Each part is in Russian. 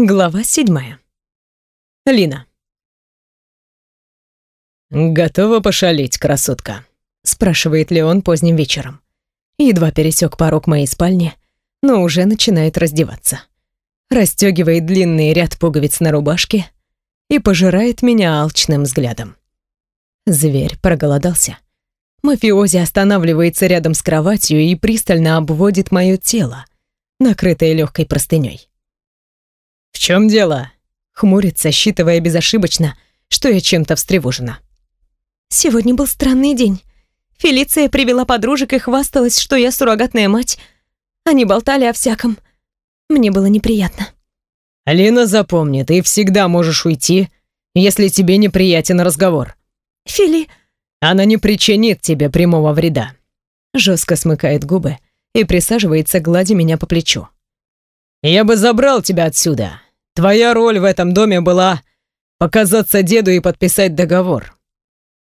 Глава седьмая. Лина. «Готова пошалить, красотка?» — спрашивает Леон поздним вечером. Едва пересек порог моей спальни, но уже начинает раздеваться. Расстегивает длинный ряд пуговиц на рубашке и пожирает меня алчным взглядом. Зверь проголодался. Мафиози останавливается рядом с кроватью и пристально обводит мое тело, накрытое легкой простыней. «В чем дело?» Хмурится, считывая безошибочно, что я чем-то встревожена. «Сегодня был странный день. Фелиция привела подружек и хвасталась, что я суррогатная мать. Они болтали о всяком. Мне было неприятно». «Алина, запомни, ты всегда можешь уйти, если тебе неприятен разговор». «Фили...» «Она не причинит тебе прямого вреда». Жестко смыкает губы и присаживается, гладя меня по плечу. «Я бы забрал тебя отсюда, Твоя роль в этом доме была показаться деду и подписать договор.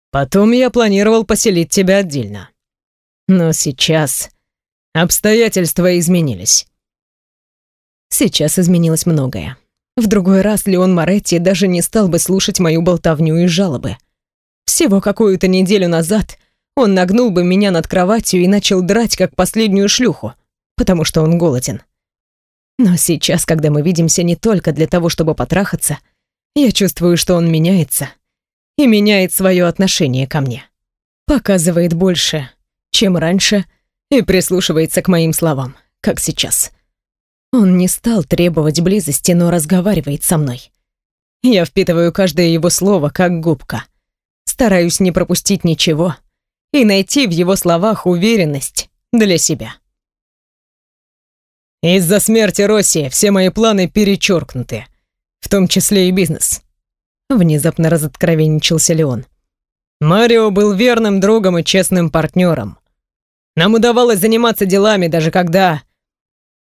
Потом я планировал поселить тебя отдельно. Но сейчас обстоятельства изменились. Сейчас изменилось многое. В другой раз Леон Моретти даже не стал бы слушать мою болтовню и жалобы. Всего какую-то неделю назад он нагнул бы меня над кроватью и начал драть, как последнюю шлюху, потому что он голоден. Но сейчас, когда мы видимся не только для того, чтобы потрахаться, я чувствую, что он меняется и меняет свое отношение ко мне. Показывает больше, чем раньше, и прислушивается к моим словам, как сейчас. Он не стал требовать близости, но разговаривает со мной. Я впитываю каждое его слово, как губка. Стараюсь не пропустить ничего и найти в его словах уверенность для себя. Из-за смерти Росси все мои планы перечеркнуты, в том числе и бизнес. Внезапно разоткровенничался Леон. Марио был верным другом и честным партнером. Нам удавалось заниматься делами, даже когда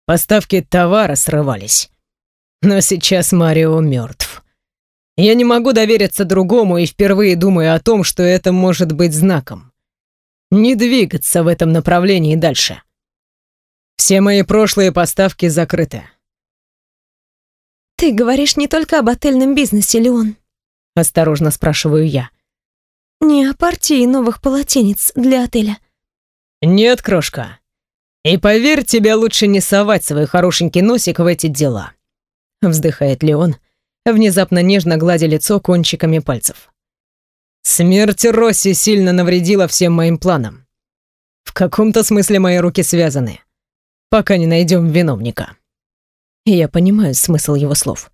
поставки товара срывались. Но сейчас Марио мертв. Я не могу довериться другому и впервые думаю о том, что это может быть знаком. Не двигаться в этом направлении дальше. Все мои прошлые поставки закрыты. Ты говоришь не только об отельном бизнесе, Леон. Осторожно спрашиваю я. Не о партии новых полотенец для отеля. Нет, крошка. И поверь, тебе лучше не совать свой хорошенький носик в эти дела. Вздыхает Леон, внезапно нежно гладя лицо кончиками пальцев. Смерть Росси сильно навредила всем моим планам. В каком-то смысле мои руки связаны пока не найдем виновника. Я понимаю смысл его слов.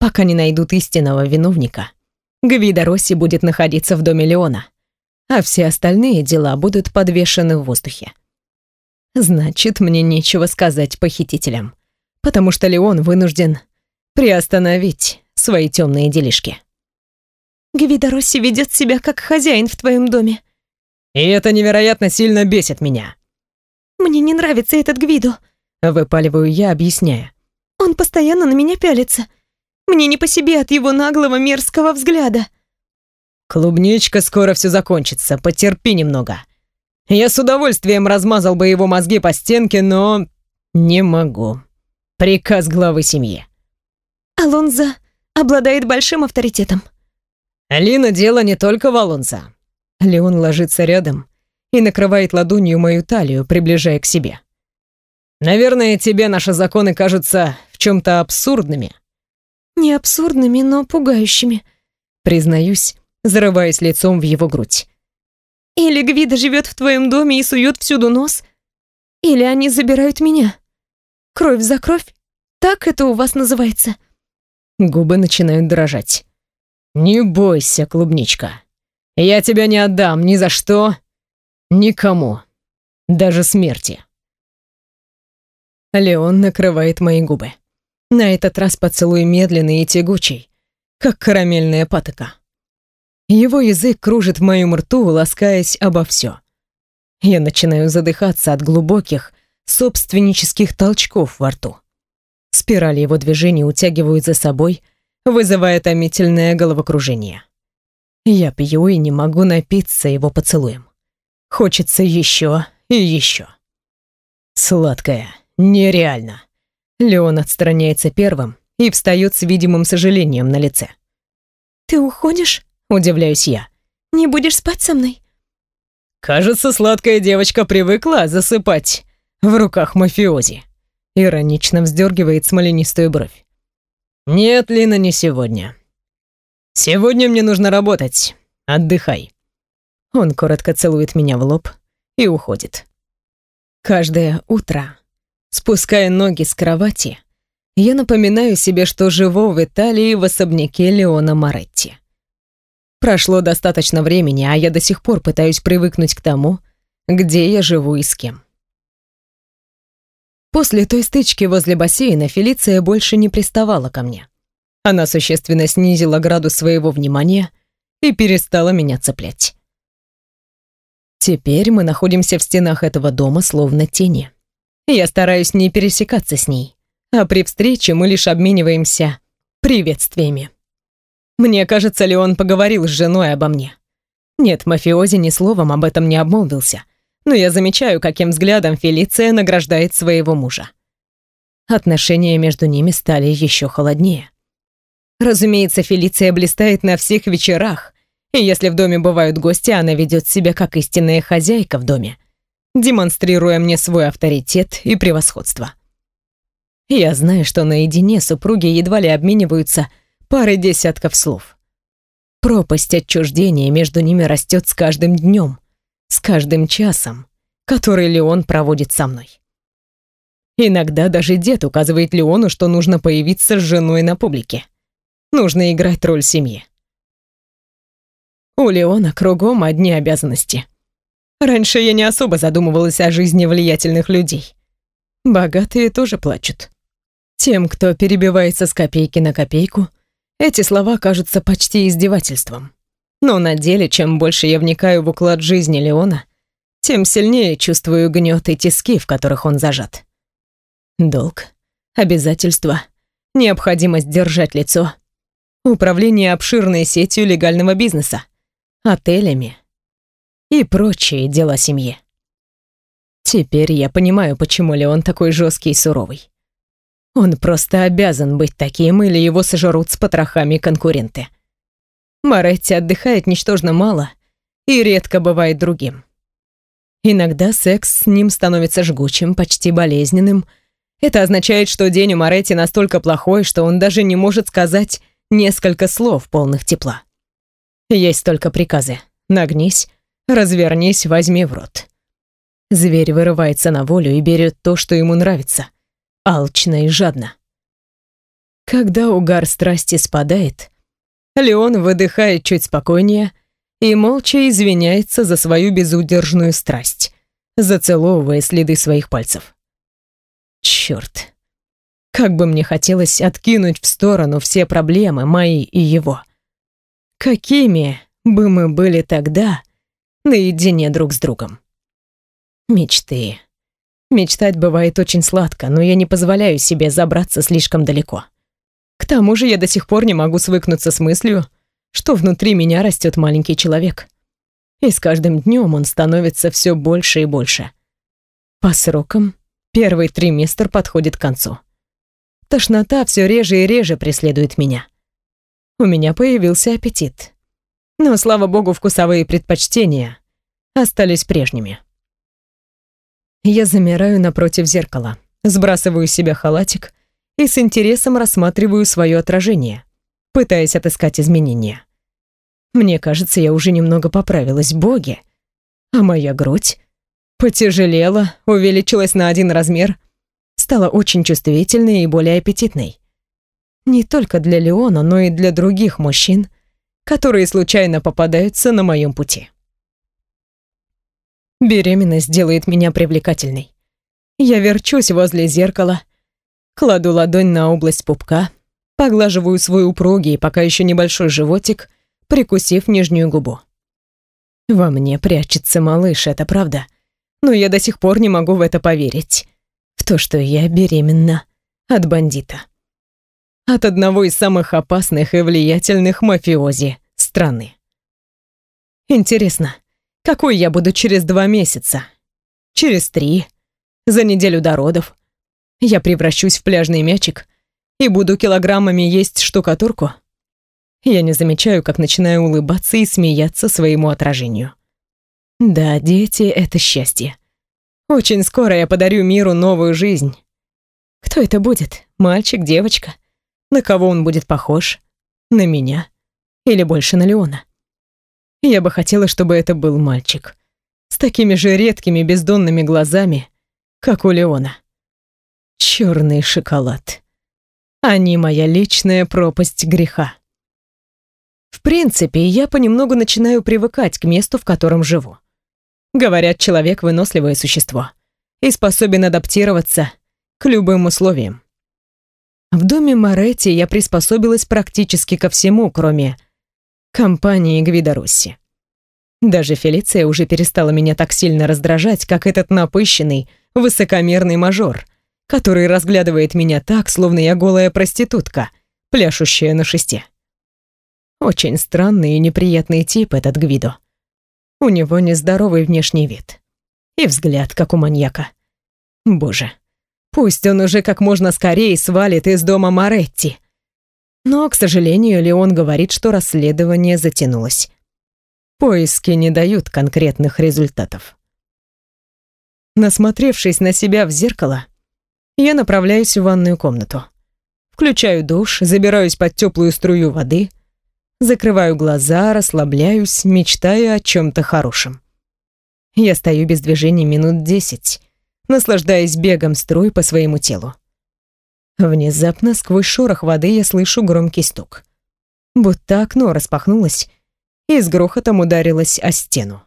Пока не найдут истинного виновника, Гвида Росси будет находиться в доме Леона, а все остальные дела будут подвешены в воздухе. Значит, мне нечего сказать похитителям, потому что Леон вынужден приостановить свои темные делишки. Гвида Росси ведет себя как хозяин в твоем доме. И это невероятно сильно бесит меня. «Мне не нравится этот Гвидо», — выпаливаю я, объясняя. «Он постоянно на меня пялится. Мне не по себе от его наглого мерзкого взгляда». «Клубничка, скоро все закончится, потерпи немного. Я с удовольствием размазал бы его мозги по стенке, но не могу. Приказ главы семьи». «Алонзо обладает большим авторитетом». «Алина, дело не только в Алонзо». Леон ложится рядом, и накрывает ладонью мою талию, приближая к себе. «Наверное, тебе наши законы кажутся в чем-то абсурдными». «Не абсурдными, но пугающими», признаюсь, зарываясь лицом в его грудь. «Или Гвида живет в твоем доме и сует всюду нос, или они забирают меня. Кровь за кровь, так это у вас называется». Губы начинают дрожать. «Не бойся, клубничка. Я тебя не отдам ни за что Никому. Даже смерти. Леон накрывает мои губы. На этот раз поцелуй медленный и тягучий, как карамельная патока. Его язык кружит в моем рту, ласкаясь обо все. Я начинаю задыхаться от глубоких, собственнических толчков во рту. Спирали его движений утягивают за собой, вызывая томительное головокружение. Я пью и не могу напиться его поцелуем. Хочется еще и еще. Сладкая, нереально. Леон отстраняется первым и встает с видимым сожалением на лице. «Ты уходишь?» — удивляюсь я. «Не будешь спать со мной?» «Кажется, сладкая девочка привыкла засыпать в руках мафиози», — иронично вздергивает смоленистую бровь. «Нет, Лина, не сегодня. Сегодня мне нужно работать. Отдыхай». Он коротко целует меня в лоб и уходит. Каждое утро, спуская ноги с кровати, я напоминаю себе, что живу в Италии в особняке Леона Моретти. Прошло достаточно времени, а я до сих пор пытаюсь привыкнуть к тому, где я живу и с кем. После той стычки возле бассейна Фелиция больше не приставала ко мне. Она существенно снизила градус своего внимания и перестала меня цеплять. Теперь мы находимся в стенах этого дома словно тени. Я стараюсь не пересекаться с ней, а при встрече мы лишь обмениваемся приветствиями. Мне кажется ли он поговорил с женой обо мне? Нет, мафиози ни словом об этом не обмолвился, но я замечаю, каким взглядом Фелиция награждает своего мужа. Отношения между ними стали еще холоднее. Разумеется, Фелиция блистает на всех вечерах, если в доме бывают гости, она ведет себя как истинная хозяйка в доме, демонстрируя мне свой авторитет и превосходство. Я знаю, что наедине супруги едва ли обмениваются парой десятков слов. Пропасть отчуждения между ними растет с каждым днем, с каждым часом, который Леон проводит со мной. Иногда даже дед указывает Леону, что нужно появиться с женой на публике. Нужно играть роль семьи. У Леона кругом одни обязанности. Раньше я не особо задумывалась о жизни влиятельных людей. Богатые тоже плачут. Тем, кто перебивается с копейки на копейку, эти слова кажутся почти издевательством. Но на деле, чем больше я вникаю в уклад жизни Леона, тем сильнее чувствую гнет и тиски, в которых он зажат. Долг, обязательства, необходимость держать лицо, управление обширной сетью легального бизнеса, отелями и прочие дела семьи. Теперь я понимаю, почему Леон такой жесткий и суровый. Он просто обязан быть таким, или его сожрут с потрохами конкуренты. Моретти отдыхает ничтожно мало и редко бывает другим. Иногда секс с ним становится жгучим, почти болезненным. Это означает, что день у Моретти настолько плохой, что он даже не может сказать несколько слов полных тепла. Есть только приказы. Нагнись, развернись, возьми в рот. Зверь вырывается на волю и берет то, что ему нравится алчно и жадно. Когда угар страсти спадает, Леон выдыхает чуть спокойнее и молча извиняется за свою безудержную страсть, зацеловывая следы своих пальцев. Черт! Как бы мне хотелось откинуть в сторону все проблемы мои и его. Какими бы мы были тогда наедине друг с другом? Мечты. Мечтать бывает очень сладко, но я не позволяю себе забраться слишком далеко. К тому же я до сих пор не могу свыкнуться с мыслью, что внутри меня растет маленький человек. И с каждым днем он становится все больше и больше. По срокам первый триместр подходит к концу. Тошнота все реже и реже преследует меня. У меня появился аппетит. Но, слава богу, вкусовые предпочтения остались прежними. Я замираю напротив зеркала, сбрасываю с себя халатик и с интересом рассматриваю свое отражение, пытаясь отыскать изменения. Мне кажется, я уже немного поправилась, боги. А моя грудь потяжелела, увеличилась на один размер, стала очень чувствительной и более аппетитной. Не только для Леона, но и для других мужчин, которые случайно попадаются на моем пути. Беременность делает меня привлекательной. Я верчусь возле зеркала, кладу ладонь на область пупка, поглаживаю свой упругий, пока еще небольшой животик, прикусив нижнюю губу. Во мне прячется малыш, это правда. Но я до сих пор не могу в это поверить. В то, что я беременна от бандита. От одного из самых опасных и влиятельных мафиози страны. Интересно, какой я буду через два месяца? Через три? За неделю до родов? Я превращусь в пляжный мячик, и буду килограммами есть штукатурку? Я не замечаю, как начинаю улыбаться и смеяться своему отражению. Да, дети — это счастье. Очень скоро я подарю миру новую жизнь. Кто это будет? Мальчик, девочка? На кого он будет похож? На меня? Или больше на Леона? Я бы хотела, чтобы это был мальчик. С такими же редкими бездонными глазами, как у Леона. Черный шоколад. Они моя личная пропасть греха. В принципе, я понемногу начинаю привыкать к месту, в котором живу. Говорят, человек — выносливое существо и способен адаптироваться к любым условиям. В доме Моретти я приспособилась практически ко всему, кроме компании Гвидоросси. Даже Фелиция уже перестала меня так сильно раздражать, как этот напыщенный, высокомерный мажор, который разглядывает меня так, словно я голая проститутка, пляшущая на шесте. Очень странный и неприятный тип этот Гвидо. У него нездоровый внешний вид. И взгляд, как у маньяка. Боже, пусть он уже как можно скорее свалит из дома Моретти. Но, к сожалению, Леон говорит, что расследование затянулось. Поиски не дают конкретных результатов. Насмотревшись на себя в зеркало, я направляюсь в ванную комнату. Включаю душ, забираюсь под теплую струю воды, закрываю глаза, расслабляюсь, мечтаю о чем-то хорошем. Я стою без движения минут десять, наслаждаясь бегом струй по своему телу. Внезапно сквозь шорох воды я слышу громкий стук. Будто окно распахнулось и с грохотом ударилось о стену.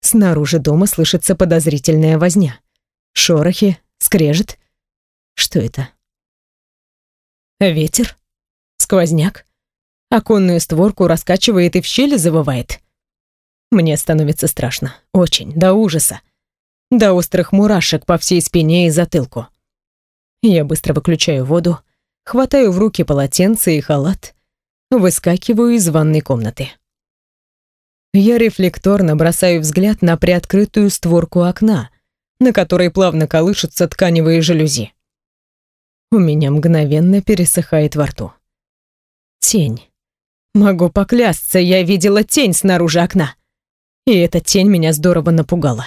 Снаружи дома слышится подозрительная возня. Шорохи, скрежет. Что это? Ветер? Сквозняк? Оконную створку раскачивает и в щели завывает. Мне становится страшно. Очень. До ужаса. До острых мурашек по всей спине и затылку. Я быстро выключаю воду, хватаю в руки полотенце и халат, выскакиваю из ванной комнаты. Я рефлекторно бросаю взгляд на приоткрытую створку окна, на которой плавно колышутся тканевые жалюзи. У меня мгновенно пересыхает во рту. Тень. Могу поклясться, я видела тень снаружи окна. И эта тень меня здорово напугала.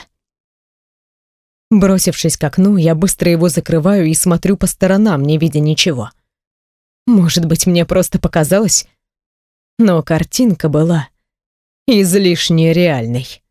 Бросившись к окну, я быстро его закрываю и смотрю по сторонам, не видя ничего. Может быть, мне просто показалось? Но картинка была излишне реальной.